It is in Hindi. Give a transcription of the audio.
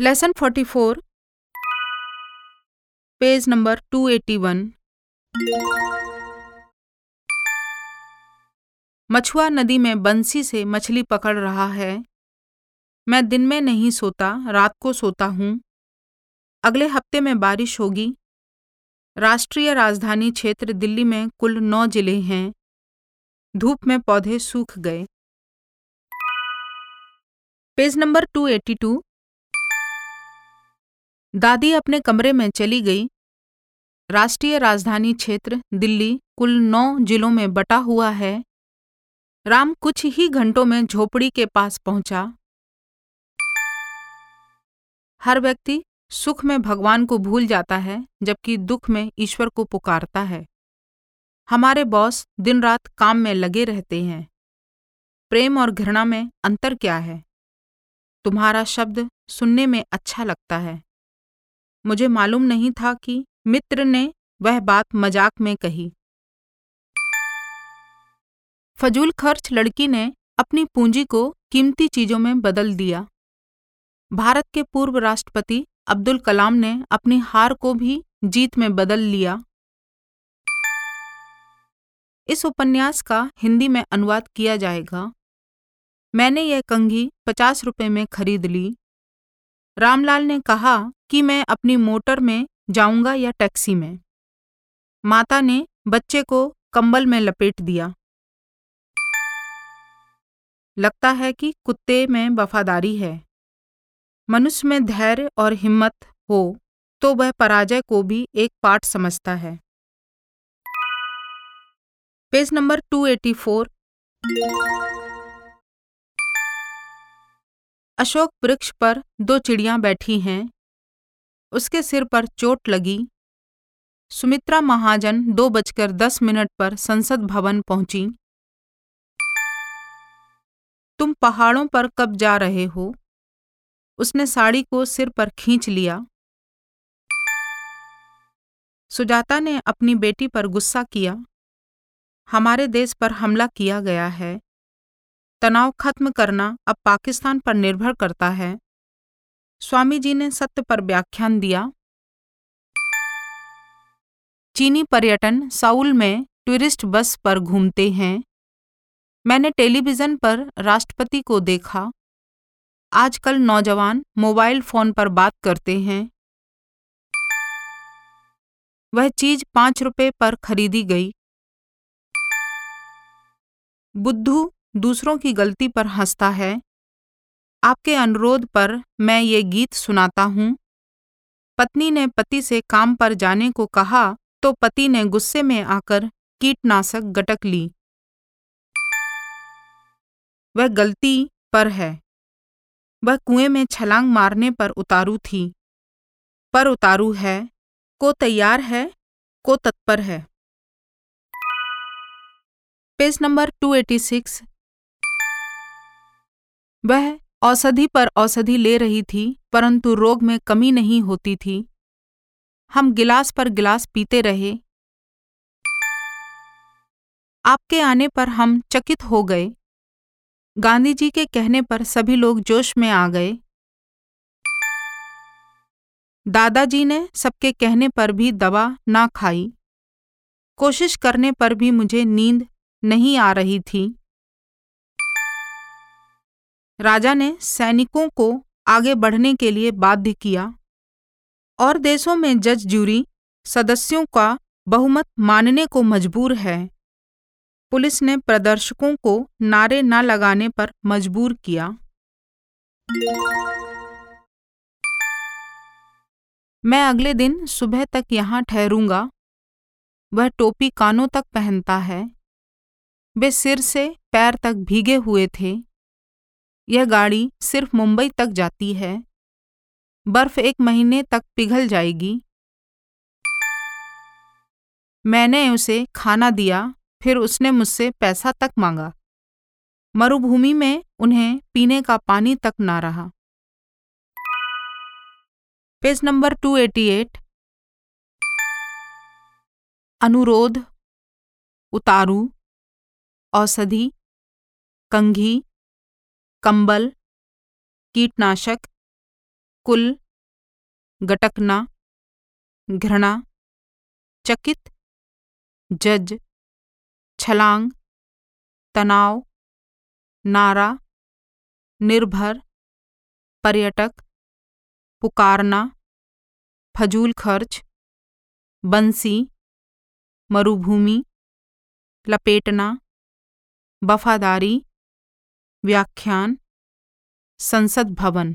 लेसन 44 पेज नंबर 281 मछुआ नदी में बंसी से मछली पकड़ रहा है। मैं दिन में नहीं सोता, रात को सोता हूँ। अगले हफ़्ते में बारिश होगी। राष्ट्रीय राजधानी क्षेत्र दिल्ली में कुल नौ ज़िले हैं। धूप में पौधे सूख गए। पेज नंबर 282 दादी अपने कमरे में चली गई। राष्ट्रीय राजधानी क्षेत्र, दिल्ली, कुल नौ जिलों में बटा हुआ है। राम कुछ ही घंटों में झोपड़ी के पास पहुँचा। हर व्यक्ति सुख में भगवान को भूल जाता है, जबकि दुख में ईश्वर को पुकारता है। हमारे बॉस दिन रात काम में लगे रहते हैं। प्रेम और घृणा में अंतर क्या है? तुम्हारा शब्द सुनने में अच्छा लगता है। मुझे मालूम नहीं था कि मित्र ने वह बात मज़ाक में कही। फजूल खर्च लड़की ने अपनी पूंजी को कीमती चीज़ों में बदल दिया। भारत के पूर्व राष्ट्रपति अब्दुल कलाम ने अपनी हार को भी जीत में बदल लिया। इस उपन्यास का हिंदी में अनुवाद किया जाएगा। मैंने यह कंघी पचास रुपये में खरीद ली। रामलाल ने कहा कि मैं अपनी मोटर में जाऊँगा या टैक्सी में। माता ने बच्चे को कंबल में लपेट दिया। लगता है कि कुत्ते में वफादारी है। मनुष्य में धैर्य और हिम्मत हो तो वह पराजय को भी एक पाठ समझता है। पेज नंबर 284 अशोक वृक्ष पर दो चिड़ियाँ बैठी हैं। उसके सिर पर चोट लगी। सुमित्रा महाजन दो बजकर दस मिनट पर संसद भवन पहुँची। तुम पहाड़ों पर कब जा रहे हो? उसने साड़ी को सिर पर खींच लिया। सुजाता ने अपनी बेटी पर गुस्सा किया। हमारे देश पर हमला किया गया है। तनाव खत्म करना अब पाकिस्तान पर निर्भर करता है। स्वामी जी ने सत्य पर व्याख्यान दिया। चीनी पर्यटन साउल में टूरिस्ट बस पर घूमते हैं। मैंने टेलीविज़न पर राष्ट्रपति को देखा। आजकल नौजवान मोबाइल फ़ोन पर बात करते हैं। वह चीज़ पाँच रुपए पर खरीदी गई। बुद्धू दूसरों की गलती पर हंसता है। आपके अनुरोध पर मैं ये गीत सुनाता हूँ। पत्नी ने पति से काम पर जाने को कहा तो पति ने गुस्से में आकर कीटनाशक गटक ली। वह गलती पर है। वह कुएँ में छलांग मारने पर उतारू थी। पर उतारू है। को तैयार है, को तत्पर है। पेज नंबर 286 वह औषधि पर औषधि ले रही थी, परंतु रोग में कमी नहीं होती थी। हम गिलास पर गिलास पीते रहे। आपके आने पर हम चकित हो गए। गांधी जी के कहने पर सभी लोग जोश में आ गए। दादाजी ने सबके कहने पर भी दवा ना खाई। कोशिश करने पर भी मुझे नींद नहीं आ रही थी। राजा ने सैनिकों को आगे बढ़ने के लिए बाध्य किया और देशों में जज जूरी सदस्यों का बहुमत मानने को मजबूर है। पुलिस ने प्रदर्शकों को नारे न ना लगाने पर मजबूर किया। मैं अगले दिन सुबह तक यहाँ ठहरूँगा। वह टोपी कानों तक पहनता है। वे सिर से पैर तक भीगे हुए थे। यह गाड़ी सिर्फ़ मुंबई तक जाती है। बर्फ़ एक महीने तक पिघल जाएगी। मैंने उसे खाना दिया, फिर उसने मुझसे पैसा तक मांगा। मरुभूमि में उन्हें पीने का पानी तक ना रहा। पेज नंबर 288 अनुरोध, उतारू। औषधि, कंघी, कंबल, कीटनाशक, कुल गटकना घृणा, चकित, जज, छलांग, तनाव, नारा, निर्भर, पर्यटक, पुकारना, फजूल खर्च, बंसी, मरुभूमि, लपेटना वफादारी व्याख्यान संसद भवन।